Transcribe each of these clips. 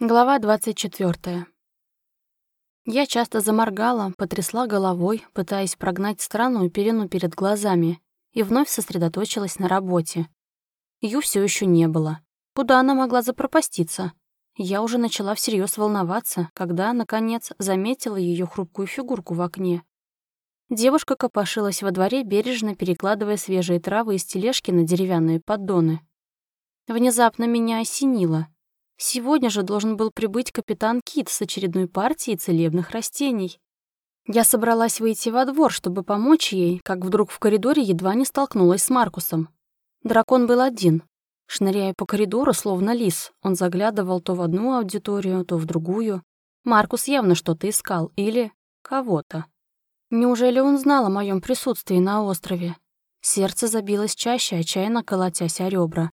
Глава 24. Я часто заморгала, потрясла головой, пытаясь прогнать странную перену перед глазами, и вновь сосредоточилась на работе. Ю все еще не было. Куда она могла запропаститься? Я уже начала всерьез волноваться, когда, наконец, заметила ее хрупкую фигурку в окне. Девушка копошилась во дворе, бережно перекладывая свежие травы из тележки на деревянные поддоны. Внезапно меня осенило — Сегодня же должен был прибыть капитан Кит с очередной партией целебных растений. Я собралась выйти во двор, чтобы помочь ей, как вдруг в коридоре едва не столкнулась с Маркусом. Дракон был один. Шныряя по коридору, словно лис, он заглядывал то в одну аудиторию, то в другую. Маркус явно что-то искал или кого-то. Неужели он знал о моем присутствии на острове? Сердце забилось чаще, отчаянно колотясь о ребра.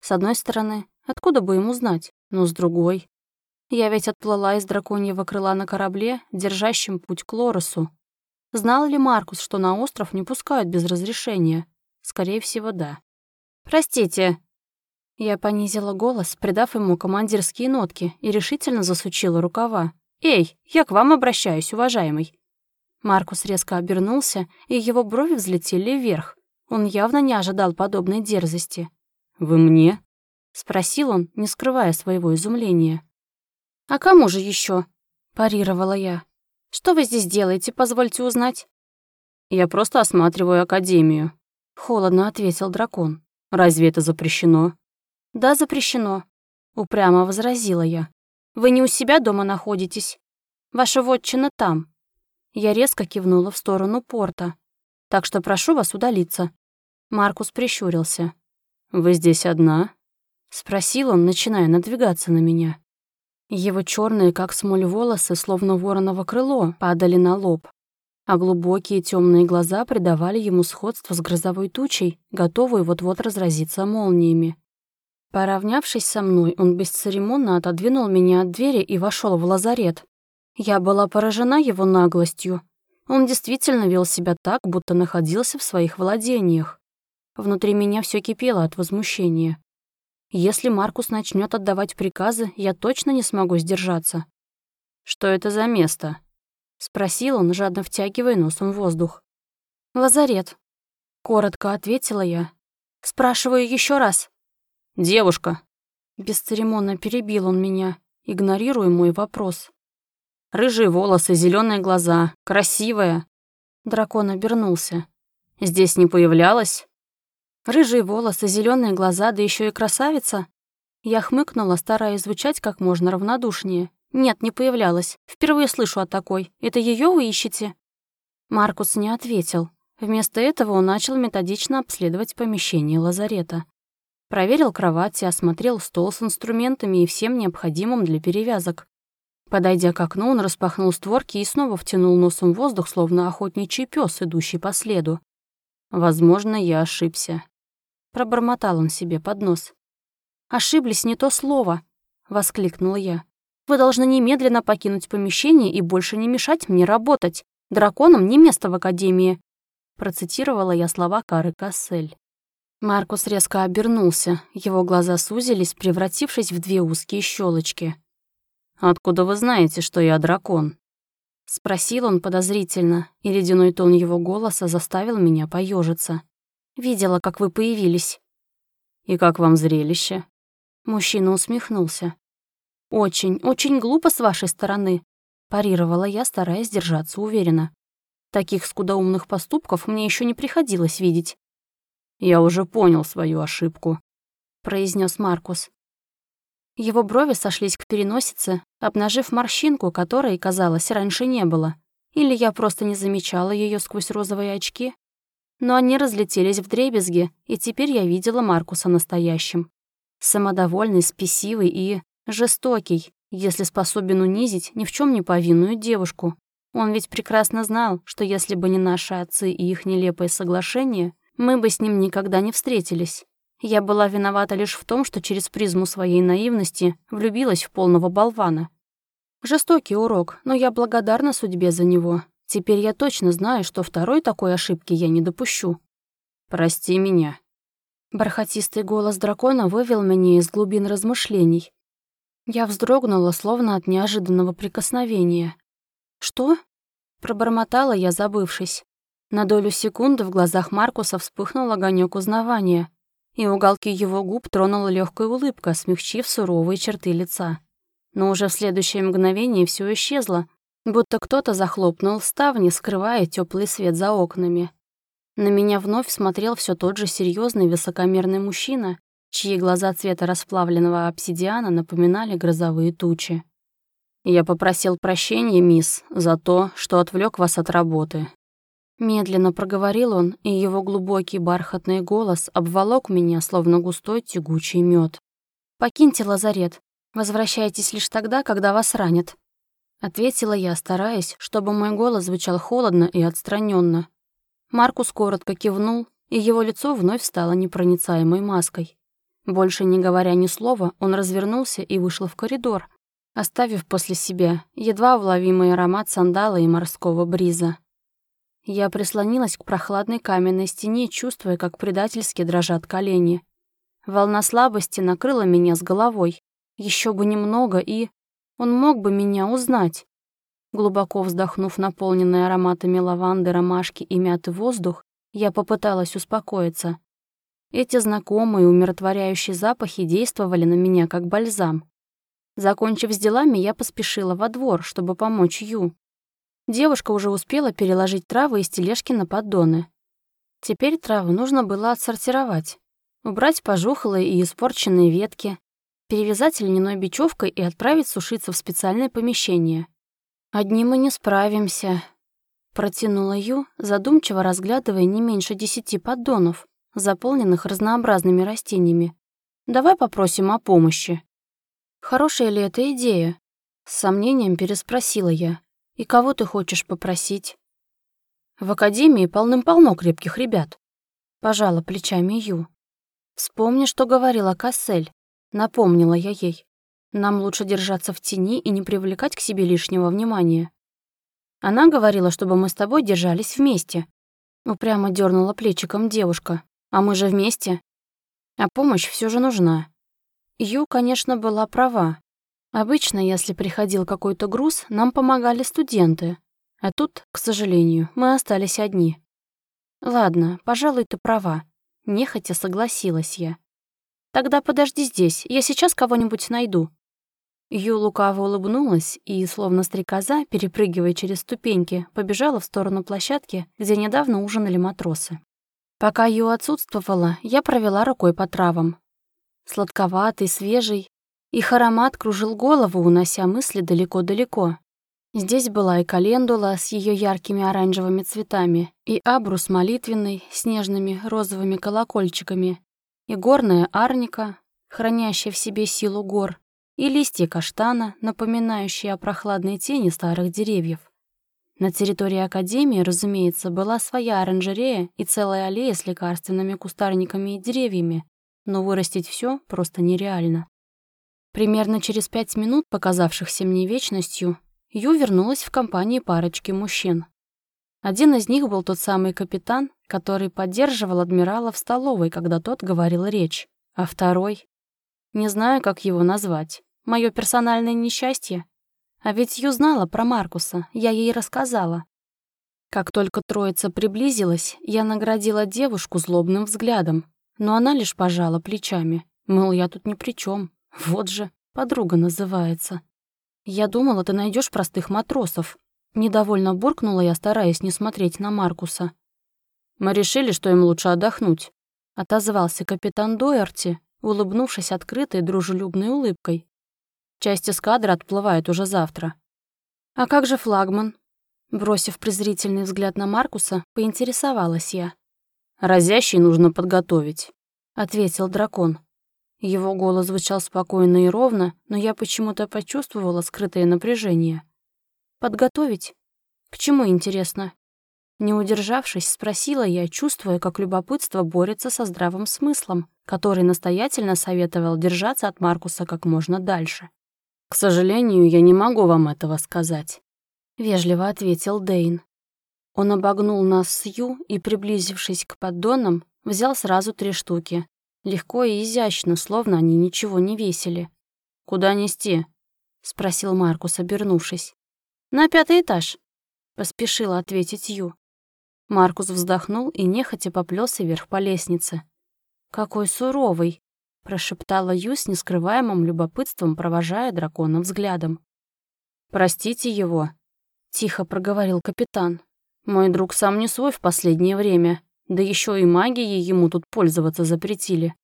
С одной стороны, откуда бы ему знать? Но с другой... Я ведь отплыла из драконьего крыла на корабле, держащем путь к Лоресу. Знал ли Маркус, что на остров не пускают без разрешения? Скорее всего, да. «Простите!» Я понизила голос, придав ему командирские нотки, и решительно засучила рукава. «Эй, я к вам обращаюсь, уважаемый!» Маркус резко обернулся, и его брови взлетели вверх. Он явно не ожидал подобной дерзости. «Вы мне?» — спросил он, не скрывая своего изумления. «А кому же еще? парировала я. «Что вы здесь делаете, позвольте узнать?» «Я просто осматриваю Академию», — холодно ответил дракон. «Разве это запрещено?» «Да, запрещено», — упрямо возразила я. «Вы не у себя дома находитесь. Ваша вотчина там». Я резко кивнула в сторону порта. «Так что прошу вас удалиться». Маркус прищурился. «Вы здесь одна?» — спросил он, начиная надвигаться на меня. Его черные, как смоль, волосы, словно вороново крыло, падали на лоб, а глубокие темные глаза придавали ему сходство с грозовой тучей, готовой вот-вот разразиться молниями. Поравнявшись со мной, он бесцеремонно отодвинул меня от двери и вошел в лазарет. Я была поражена его наглостью. Он действительно вел себя так, будто находился в своих владениях. Внутри меня все кипело от возмущения. Если Маркус начнет отдавать приказы, я точно не смогу сдержаться. «Что это за место?» — спросил он, жадно втягивая носом воздух. «Лазарет», — коротко ответила я. «Спрашиваю еще раз». «Девушка», — бесцеремонно перебил он меня, игнорируя мой вопрос. «Рыжие волосы, зеленые глаза, красивая». Дракон обернулся. «Здесь не появлялась?» Рыжие волосы, зеленые глаза, да еще и красавица. Я хмыкнула, стараясь звучать как можно равнодушнее. Нет, не появлялась. Впервые слышу о такой. Это ее вы ищете? Маркус не ответил. Вместо этого он начал методично обследовать помещение лазарета. Проверил кровать и осмотрел стол с инструментами и всем необходимым для перевязок. Подойдя к окну, он распахнул створки и снова втянул носом воздух, словно охотничий пес, идущий по следу. Возможно, я ошибся. Пробормотал он себе под нос. «Ошиблись, не то слово!» — воскликнула я. «Вы должны немедленно покинуть помещение и больше не мешать мне работать. Драконам не место в Академии!» Процитировала я слова Кары Кассель. Маркус резко обернулся. Его глаза сузились, превратившись в две узкие щелочки. «Откуда вы знаете, что я дракон?» Спросил он подозрительно, и ледяной тон его голоса заставил меня поежиться. Видела, как вы появились». «И как вам зрелище?» Мужчина усмехнулся. «Очень, очень глупо с вашей стороны», — парировала я, стараясь держаться уверенно. «Таких скудоумных поступков мне еще не приходилось видеть». «Я уже понял свою ошибку», — произнес Маркус. Его брови сошлись к переносице, обнажив морщинку, которой, казалось, раньше не было. Или я просто не замечала ее сквозь розовые очки, но они разлетелись в дребезги, и теперь я видела Маркуса настоящим. Самодовольный, спесивый и жестокий, если способен унизить ни в чем не повинную девушку. Он ведь прекрасно знал, что если бы не наши отцы и их нелепое соглашение, мы бы с ним никогда не встретились. Я была виновата лишь в том, что через призму своей наивности влюбилась в полного болвана. Жестокий урок, но я благодарна судьбе за него, Теперь я точно знаю, что второй такой ошибки я не допущу. «Прости меня». Бархатистый голос дракона вывел меня из глубин размышлений. Я вздрогнула, словно от неожиданного прикосновения. «Что?» — пробормотала я, забывшись. На долю секунды в глазах Маркуса вспыхнул огонек узнавания, и уголки его губ тронула легкая улыбка, смягчив суровые черты лица. Но уже в следующее мгновение все исчезло, будто кто-то захлопнул ставни, скрывая теплый свет за окнами. На меня вновь смотрел все тот же серьезный высокомерный мужчина, чьи глаза цвета расплавленного обсидиана напоминали грозовые тучи. «Я попросил прощения, мисс, за то, что отвлек вас от работы». Медленно проговорил он, и его глубокий бархатный голос обволок меня, словно густой тягучий мед. «Покиньте лазарет. Возвращайтесь лишь тогда, когда вас ранят», — ответила я, стараясь, чтобы мой голос звучал холодно и отстраненно. Маркус коротко кивнул, и его лицо вновь стало непроницаемой маской. Больше не говоря ни слова, он развернулся и вышел в коридор, оставив после себя едва уловимый аромат сандала и морского бриза. Я прислонилась к прохладной каменной стене, чувствуя, как предательски дрожат колени. Волна слабости накрыла меня с головой. Еще бы немного, и... Он мог бы меня узнать. Глубоко вздохнув наполненный ароматами лаванды, ромашки и мяты воздух, я попыталась успокоиться. Эти знакомые умиротворяющие запахи действовали на меня как бальзам. Закончив с делами, я поспешила во двор, чтобы помочь Ю. Девушка уже успела переложить травы из тележки на поддоны. Теперь травы нужно было отсортировать. Убрать пожухлые и испорченные ветки, перевязать льняной бечевкой и отправить сушиться в специальное помещение. «Одни мы не справимся», — протянула Ю, задумчиво разглядывая не меньше десяти поддонов, заполненных разнообразными растениями. «Давай попросим о помощи». «Хорошая ли эта идея?» С сомнением переспросила я. «И кого ты хочешь попросить?» «В академии полным-полно крепких ребят», — пожала плечами Ю. «Вспомни, что говорила Кассель», — напомнила я ей. «Нам лучше держаться в тени и не привлекать к себе лишнего внимания». Она говорила, чтобы мы с тобой держались вместе. Упрямо дернула плечиком девушка. А мы же вместе. А помощь все же нужна. Ю, конечно, была права. Обычно, если приходил какой-то груз, нам помогали студенты. А тут, к сожалению, мы остались одни. Ладно, пожалуй, ты права. Нехотя согласилась я. Тогда подожди здесь, я сейчас кого-нибудь найду. Ю лукаво улыбнулась и, словно стрекоза, перепрыгивая через ступеньки, побежала в сторону площадки, где недавно ужинали матросы. Пока Ю отсутствовала, я провела рукой по травам. Сладковатый, свежий. Их аромат кружил голову, унося мысли далеко-далеко. Здесь была и календула с ее яркими оранжевыми цветами, и абрус молитвенный с нежными розовыми колокольчиками, и горная арника, хранящая в себе силу гор, и листья каштана, напоминающие о прохладной тени старых деревьев. На территории Академии, разумеется, была своя оранжерея и целая аллея с лекарственными кустарниками и деревьями, но вырастить все просто нереально. Примерно через пять минут, показавшихся мне вечностью, Ю вернулась в компании парочки мужчин. Один из них был тот самый капитан, который поддерживал адмирала в столовой, когда тот говорил речь, а второй... Не знаю, как его назвать. Мое персональное несчастье? А ведь Ю знала про Маркуса, я ей рассказала. Как только троица приблизилась, я наградила девушку злобным взглядом, но она лишь пожала плечами. Мол, я тут ни при чем. Вот же, подруга называется. Я думала, ты найдешь простых матросов. Недовольно буркнула я, стараясь не смотреть на Маркуса. Мы решили, что им лучше отдохнуть. Отозвался капитан Доерти, улыбнувшись открытой дружелюбной улыбкой. Часть эскадры отплывает уже завтра. А как же флагман? Бросив презрительный взгляд на Маркуса, поинтересовалась я. «Разящий нужно подготовить», — ответил дракон. Его голос звучал спокойно и ровно, но я почему-то почувствовала скрытое напряжение. «Подготовить? К чему, интересно?» Не удержавшись, спросила я, чувствуя, как любопытство борется со здравым смыслом, который настоятельно советовал держаться от Маркуса как можно дальше. «К сожалению, я не могу вам этого сказать», — вежливо ответил Дейн. Он обогнул нас с Ю и, приблизившись к поддонам, взял сразу три штуки. Легко и изящно, словно они ничего не весили. Куда нести?» — спросил Маркус, обернувшись. «На пятый этаж», — поспешила ответить Ю. Маркус вздохнул и нехотя поплелся вверх по лестнице. «Какой суровый!» — прошептала Ю с нескрываемым любопытством, провожая дракона взглядом. «Простите его», — тихо проговорил капитан. «Мой друг сам не свой в последнее время, да еще и магией ему тут пользоваться запретили».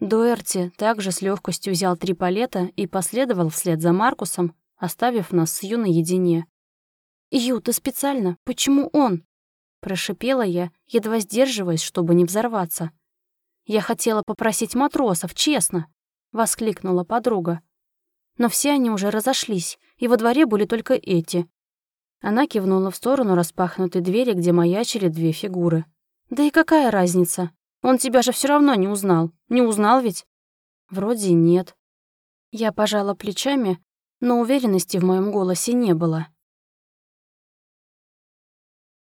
Дуэрти также с легкостью взял три палета и последовал вслед за Маркусом, оставив нас с Ю наедине. «Ю, ты специально? Почему он?» Прошипела я, едва сдерживаясь, чтобы не взорваться. «Я хотела попросить матросов, честно!» — воскликнула подруга. «Но все они уже разошлись, и во дворе были только эти». Она кивнула в сторону распахнутой двери, где маячили две фигуры. «Да и какая разница? Он тебя же все равно не узнал. Не узнал ведь?» «Вроде нет». Я пожала плечами, но уверенности в моем голосе не было.